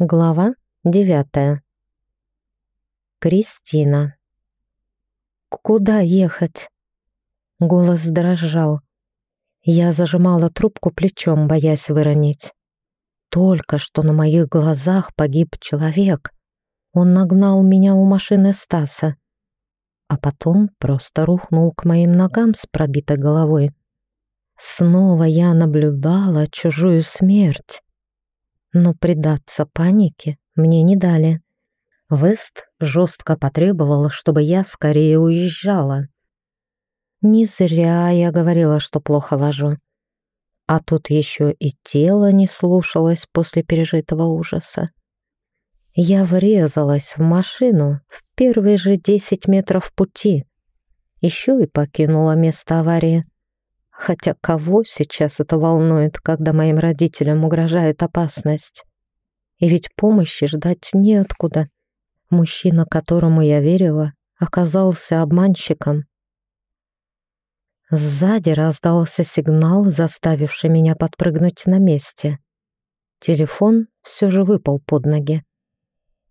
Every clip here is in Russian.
Глава девятая. Кристина. «Куда ехать?» Голос дрожал. Я зажимала трубку плечом, боясь выронить. Только что на моих глазах погиб человек. Он нагнал меня у машины Стаса, а потом просто рухнул к моим ногам с пробитой головой. Снова я наблюдала чужую смерть но предаться панике мне не дали. Вест жестко потребовал, чтобы я скорее уезжала. Не зря я говорила, что плохо вожу. А тут еще и тело не слушалось после пережитого ужаса. Я врезалась в машину в первые же десять метров пути. Еще и покинула место аварии. Хотя кого сейчас это волнует, когда моим родителям угрожает опасность? И ведь помощи ждать неоткуда. Мужчина, которому я верила, оказался обманщиком. Сзади раздался сигнал, заставивший меня подпрыгнуть на месте. Телефон все же выпал под ноги.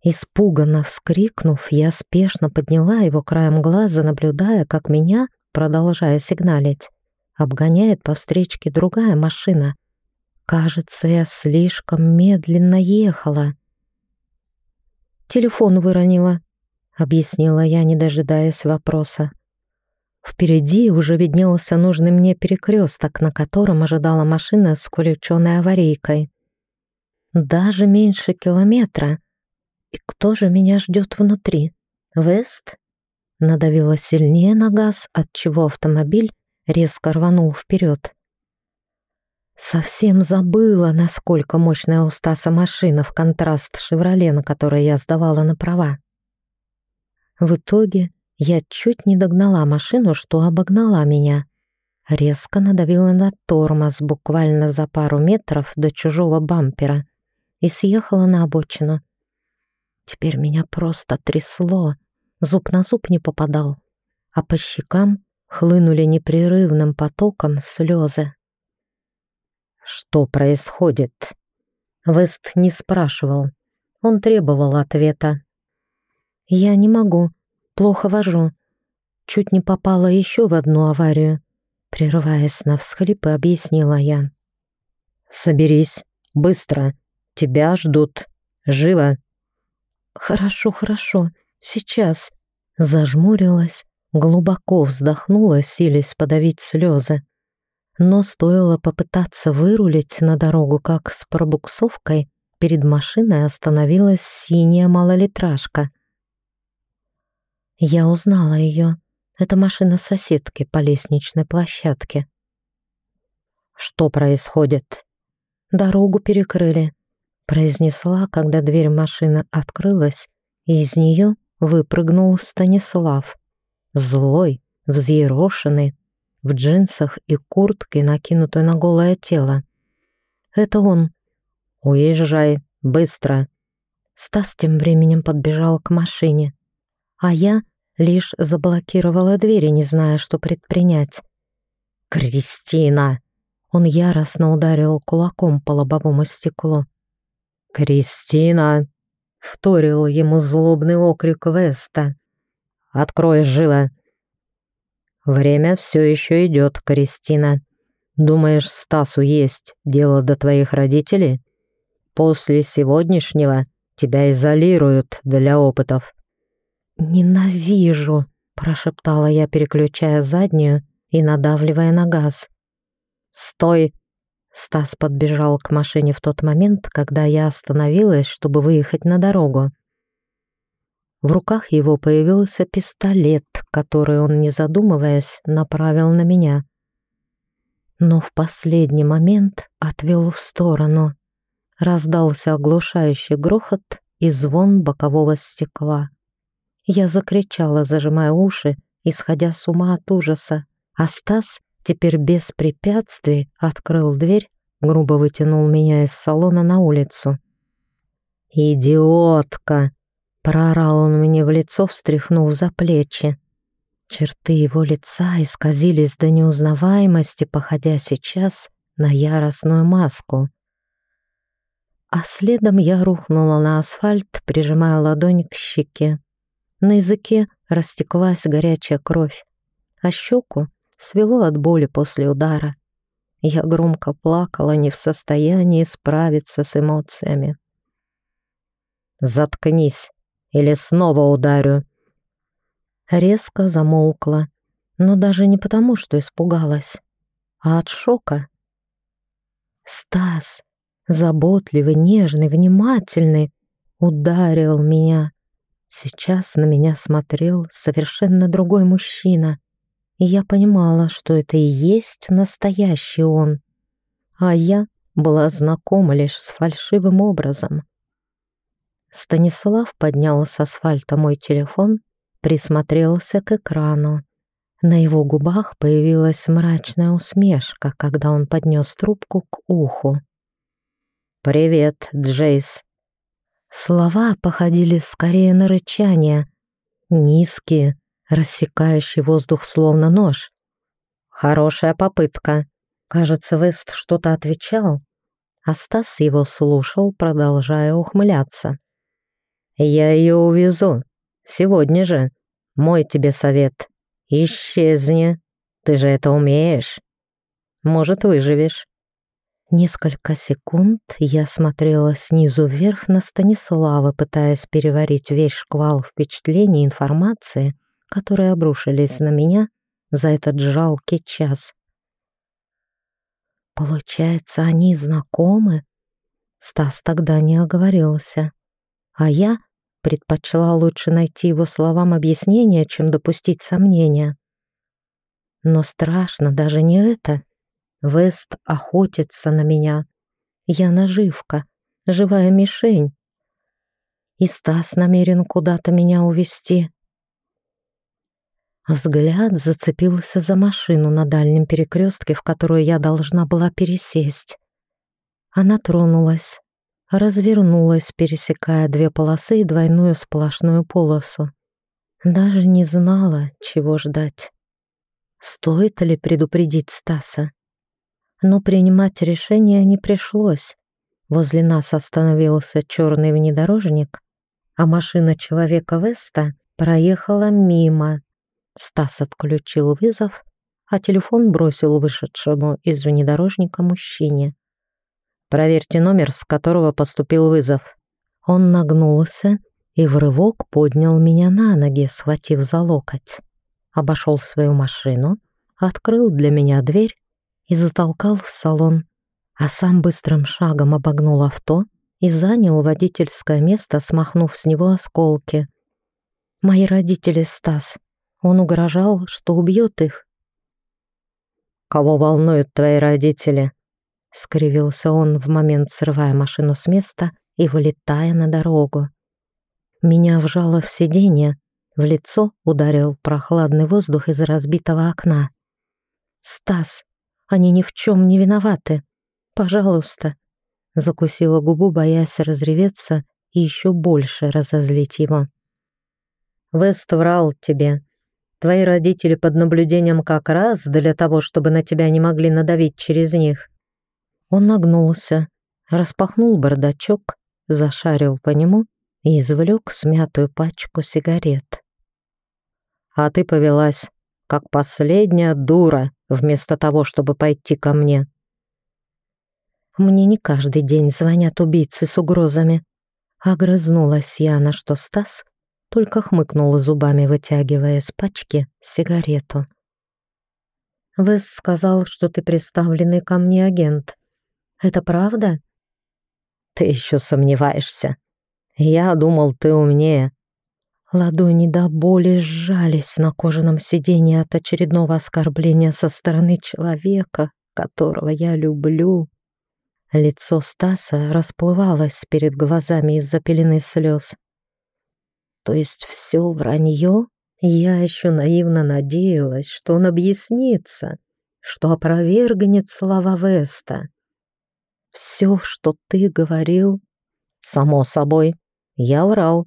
Испуганно вскрикнув, я спешно подняла его краем глаза, наблюдая, как меня, продолжая сигналить, обгоняет по встречке другая машина. Кажется, я слишком медленно ехала. «Телефон выронила», — объяснила я, не дожидаясь вопроса. Впереди уже виднелся нужный мне перекресток, на котором ожидала машина с включенной аварийкой. Даже меньше километра. И кто же меня ждет внутри? Вест? Надавила сильнее на газ, отчего автомобиль резко рванул вперед. Совсем забыла, насколько мощная у Стаса машина в контраст «Шевроле», на которой я сдавала на права. В итоге я чуть не догнала машину, что обогнала меня. Резко надавила на тормоз буквально за пару метров до чужого бампера и съехала на обочину. Теперь меня просто трясло, зуб на зуб не попадал, а по щекам хлынули непрерывным потоком слезы. «Что происходит?» Вест не спрашивал. Он требовал ответа. «Я не могу. Плохо вожу. Чуть не попала еще в одну аварию». Прерываясь на всхлипы, объяснила я. «Соберись. Быстро. Тебя ждут. Живо!» «Хорошо, хорошо. Сейчас». Зажмурилась, Глубоко вздохнула, силясь подавить слезы. Но стоило попытаться вырулить на дорогу, как с пробуксовкой, перед машиной остановилась синяя малолитражка. Я узнала ее. Это машина соседки по лестничной площадке. «Что происходит?» «Дорогу перекрыли», — произнесла, когда дверь машины открылась, и из нее выпрыгнул Станислав. Злой, взъерошенный, в джинсах и куртке, накинутой на голое тело. Это он. «Уезжай, быстро!» Стас тем временем подбежал к машине, а я лишь заблокировала двери, не зная, что предпринять. «Кристина!» Он яростно ударил кулаком по лобовому стеклу. «Кристина!» — вторил ему злобный окрик Веста. Открой живо!» «Время все еще идет, Кристина. Думаешь, Стасу есть дело до твоих родителей? После сегодняшнего тебя изолируют для опытов». «Ненавижу!» — прошептала я, переключая заднюю и надавливая на газ. «Стой!» Стас подбежал к машине в тот момент, когда я остановилась, чтобы выехать на дорогу. В руках его появился пистолет, который он, не задумываясь, направил на меня. Но в последний момент отвел в сторону. Раздался оглушающий грохот и звон бокового стекла. Я закричала, зажимая уши, исходя с ума от ужаса. А Стас теперь без препятствий открыл дверь, грубо вытянул меня из салона на улицу. «Идиотка!» Проорал он мне в лицо, встряхнув за плечи. Черты его лица исказились до неузнаваемости, походя сейчас на яростную маску. а следом я рухнула на асфальт, прижимая ладонь к щеке. На языке растеклась горячая кровь, а щеку свело от боли после удара. Я громко плакала, не в состоянии справиться с эмоциями. «Заткнись, или снова ударю!» Резко замолкла, но даже не потому, что испугалась, а от шока. Стас, заботливый, нежный, внимательный, ударил меня. Сейчас на меня смотрел совершенно другой мужчина, и я понимала, что это и есть настоящий он, а я была знакома лишь с фальшивым образом. Станислав поднял с асфальта мой телефон, присмотрелся к экрану. На его губах появилась мрачная усмешка, когда он поднес трубку к уху. «Привет, Джейс». Слова походили скорее на рычание, низкие, рассекающий воздух словно нож. «Хорошая попытка». Кажется, Вест что-то отвечал, а Стас его слушал, продолжая ухмыляться. «Я ее увезу. Сегодня же. Мой тебе совет. Исчезни. Ты же это умеешь. Может, выживешь». Несколько секунд я смотрела снизу вверх на Станислава, пытаясь переварить весь шквал впечатлений и информации, которые обрушились на меня за этот жалкий час. Получается, они знакомы? Стас тогда не оговорился. А я предпочла лучше найти его словам объяснение, чем допустить сомнения. Но страшно даже не это. Вест охотится на меня. Я наживка, живая мишень. И Стас намерен куда-то меня увести. Взгляд зацепился за машину на дальнем перекрестке, в которую я должна была пересесть. Она тронулась, развернулась, пересекая две полосы и двойную сплошную полосу. Даже не знала, чего ждать. Стоит ли предупредить Стаса? Но принимать решение не пришлось. Возле нас остановился черный внедорожник, а машина человека Веста проехала мимо, Стас отключил вызов, а телефон бросил вышедшему из внедорожника мужчине. «Проверьте номер, с которого поступил вызов». Он нагнулся и в рывок поднял меня на ноги, схватив за локоть. Обошел свою машину, открыл для меня дверь и затолкал в салон, а сам быстрым шагом обогнул авто и занял водительское место, смахнув с него осколки. «Мои родители, Стас, он угрожал, что убьет их. «Кого волнуют твои родители?» — скривился он в момент, срывая машину с места и вылетая на дорогу. Меня вжало в сиденье, в лицо ударил прохладный воздух из разбитого окна. «Стас, они ни в чем не виноваты. Пожалуйста!» Закусила губу, боясь разреветься и еще больше разозлить его. «Вест врал тебе. Твои родители под наблюдением как раз для того, чтобы на тебя не могли надавить через них». Он нагнулся, распахнул бардачок, зашарил по нему и извлек смятую пачку сигарет. «А ты повелась, как последняя дура, вместо того, чтобы пойти ко мне». «Мне не каждый день звонят убийцы с угрозами», Огрызнулась я, на что Стас только хмыкнула зубами, вытягивая из пачки сигарету. «Вес сказал, что ты представленный ко мне агент. Это правда?» «Ты еще сомневаешься. Я думал, ты умнее». Ладони до боли сжались на кожаном сиденье от очередного оскорбления со стороны человека, которого я люблю. Лицо Стаса расплывалось перед глазами из-за пелены слез. То есть все вранье? Я еще наивно надеялась, что он объяснится, что опровергнет слова Веста. Все, что ты говорил, само собой, я врал,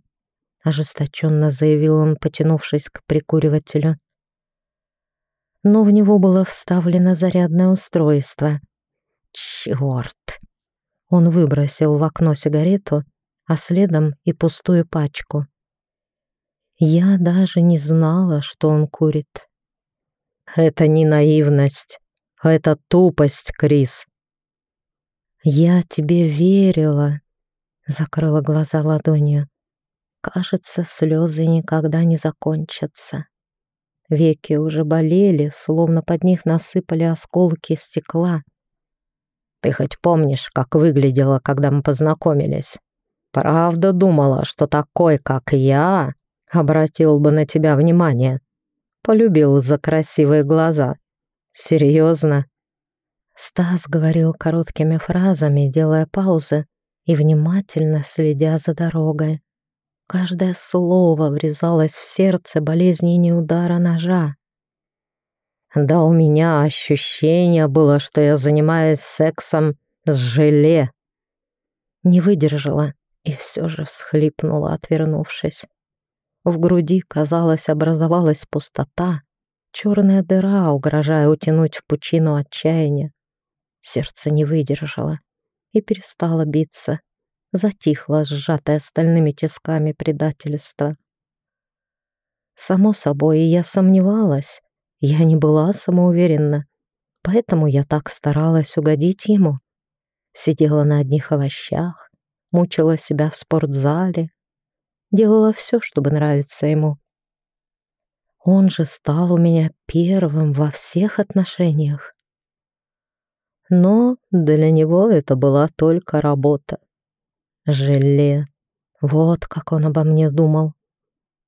ожесточенно заявил он, потянувшись к прикуривателю. Но в него было вставлено зарядное устройство. Черт! Он выбросил в окно сигарету, а следом и пустую пачку. Я даже не знала, что он курит. Это не наивность, это тупость, Крис. Я тебе верила, закрыла глаза ладонью. Кажется, слезы никогда не закончатся. Веки уже болели, словно под них насыпали осколки стекла. Ты хоть помнишь, как выглядела, когда мы познакомились? Правда думала, что такой, как я, обратил бы на тебя внимание. Полюбил за красивые глаза. Серьезно? Стас говорил короткими фразами, делая паузы и внимательно следя за дорогой. Каждое слово врезалось в сердце болезненнее удара ножа. Да у меня ощущение было, что я занимаюсь сексом с желе. Не выдержала и все же всхлипнула, отвернувшись. В груди, казалось, образовалась пустота, черная дыра, угрожая утянуть в пучину отчаяния. Сердце не выдержало и перестало биться затихло, сжатое стальными тисками предательства. Само собой, я сомневалась, я не была самоуверенна, поэтому я так старалась угодить ему. Сидела на одних овощах, мучила себя в спортзале, делала все, чтобы нравиться ему. Он же стал у меня первым во всех отношениях. Но для него это была только работа. Желе. Вот как он обо мне думал.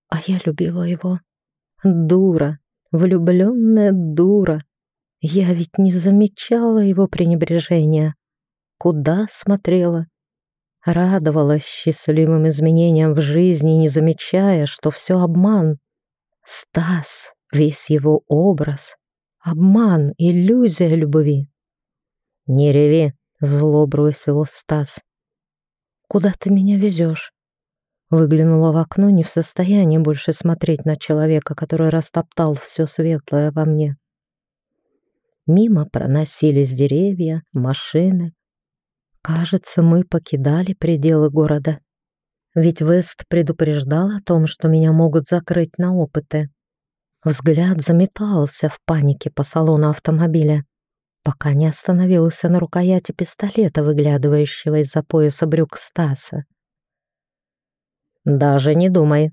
А я любила его. Дура, влюбленная дура. Я ведь не замечала его пренебрежения. Куда смотрела? Радовалась счастливым изменениям в жизни, не замечая, что все обман. Стас, весь его образ. Обман, иллюзия любви. «Не реви», — зло бросил Стас. Куда ты меня везешь?» Выглянула в окно, не в состоянии больше смотреть на человека, который растоптал все светлое во мне. Мимо проносились деревья, машины. Кажется, мы покидали пределы города. Ведь Вест предупреждал о том, что меня могут закрыть на опыты. Взгляд заметался в панике по салону автомобиля пока не остановился на рукояти пистолета, выглядывающего из-за пояса брюк Стаса. «Даже не думай.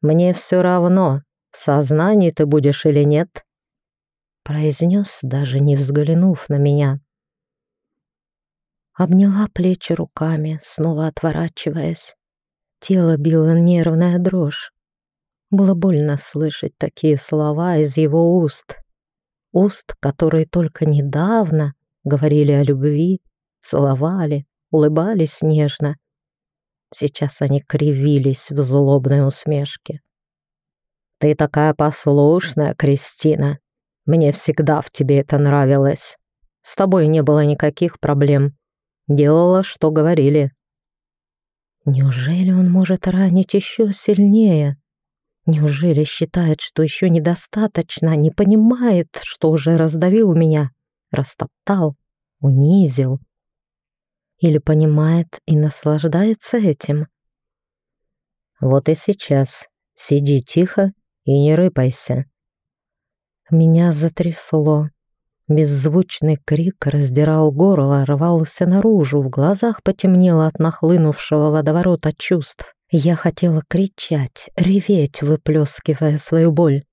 Мне все равно, в сознании ты будешь или нет», произнес, даже не взглянув на меня. Обняла плечи руками, снова отворачиваясь. Тело било нервная дрожь. Было больно слышать такие слова из его уст уст, которые только недавно говорили о любви, целовали, улыбались нежно. Сейчас они кривились в злобной усмешке. «Ты такая послушная, Кристина. Мне всегда в тебе это нравилось. С тобой не было никаких проблем. Делала, что говорили». Неужели он может ранить еще сильнее? Неужели считает, что еще недостаточно, не понимает, что уже раздавил меня, растоптал, унизил? Или понимает и наслаждается этим? Вот и сейчас сиди тихо и не рыпайся. Меня затрясло. Беззвучный крик раздирал горло, рвался наружу, в глазах потемнело от нахлынувшего водоворота чувств. Я хотела кричать, реветь, выплескивая свою боль.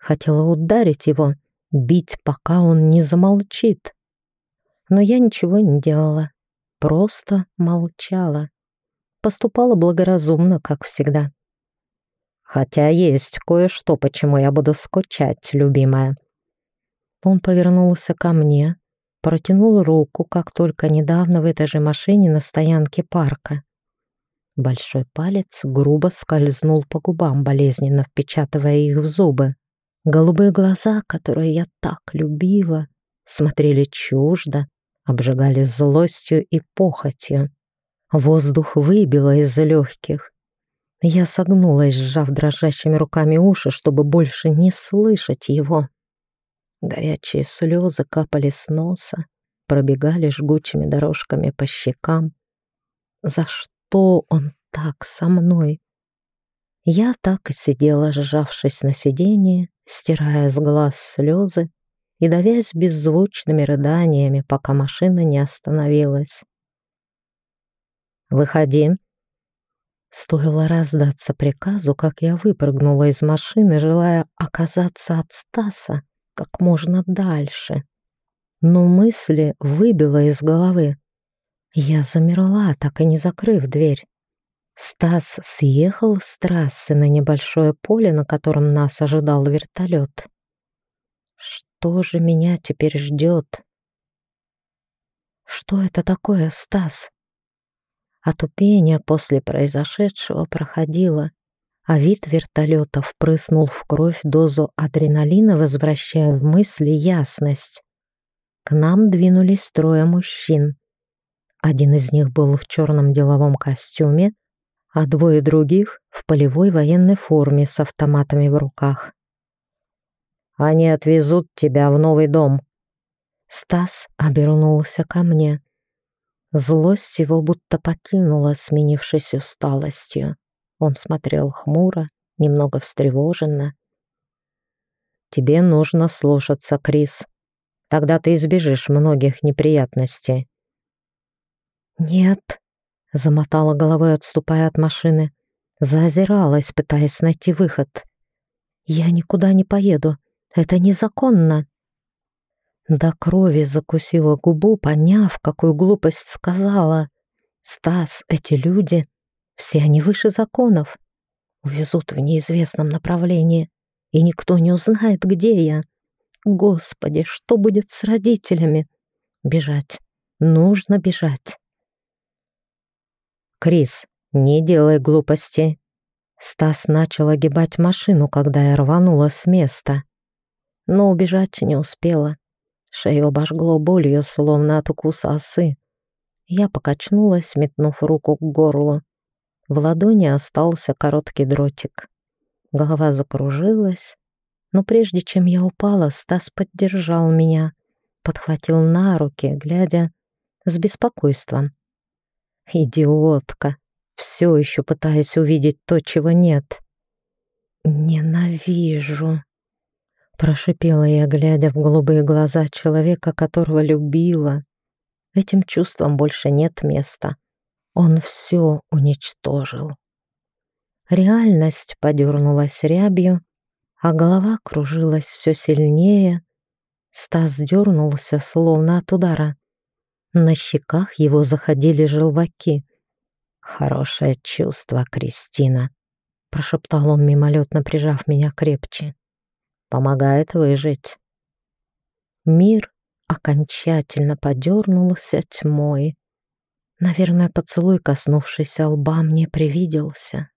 Хотела ударить его, бить, пока он не замолчит. Но я ничего не делала, просто молчала. Поступала благоразумно, как всегда. Хотя есть кое-что, почему я буду скучать, любимая. Он повернулся ко мне, протянул руку, как только недавно в этой же машине на стоянке парка. Большой палец грубо скользнул по губам, болезненно впечатывая их в зубы. Голубые глаза, которые я так любила, смотрели чуждо, обжигали злостью и похотью. Воздух выбило из легких. Я согнулась, сжав дрожащими руками уши, чтобы больше не слышать его. Горячие слезы капали с носа, пробегали жгучими дорожками по щекам. За что он так со мной? Я так и сидела, сжавшись на сиденье, стирая с глаз слезы и давясь беззвучными рыданиями, пока машина не остановилась. «Выходи!» Стоило раздаться приказу, как я выпрыгнула из машины, желая оказаться от Стаса как можно дальше. Но мысли выбило из головы. Я замерла, так и не закрыв дверь. Стас съехал с трассы на небольшое поле, на котором нас ожидал вертолет. Что же меня теперь ждет? Что это такое, Стас? Отупение после произошедшего проходило, а вид вертолета впрыснул в кровь дозу адреналина, возвращая в мысли ясность. К нам двинулись трое мужчин. Один из них был в черном деловом костюме, а двое других — в полевой военной форме с автоматами в руках. «Они отвезут тебя в новый дом». Стас обернулся ко мне. Злость его будто покинула, сменившись усталостью. Он смотрел хмуро, немного встревоженно. «Тебе нужно слушаться, Крис. Тогда ты избежишь многих неприятностей». «Нет», — замотала головой, отступая от машины. Зазиралась, пытаясь найти выход. «Я никуда не поеду. Это незаконно». До крови закусила губу, поняв, какую глупость сказала. «Стас, эти люди, все они выше законов. Увезут в неизвестном направлении, и никто не узнает, где я. Господи, что будет с родителями? Бежать. Нужно бежать». «Крис, не делай глупостей». Стас начал огибать машину, когда я рванула с места. Но убежать не успела. Шею обожгло болью, словно от укуса осы. Я покачнулась, метнув руку к горлу. В ладони остался короткий дротик. Голова закружилась, но прежде чем я упала, Стас поддержал меня, подхватил на руки, глядя с беспокойством. «Идиотка!» Все еще пытаясь увидеть то, чего нет. «Ненавижу!» Прошипела я, глядя в голубые глаза человека, которого любила. Этим чувствам больше нет места. Он все уничтожил. Реальность подернулась рябью, а голова кружилась все сильнее. Стас дернулся, словно от удара. На щеках его заходили желваки. «Хорошее чувство, Кристина», — прошептал он мимолетно, прижав меня крепче помогает выжить. Мир окончательно подернулся тьмой. Наверное, поцелуй, коснувшийся лба, мне привиделся.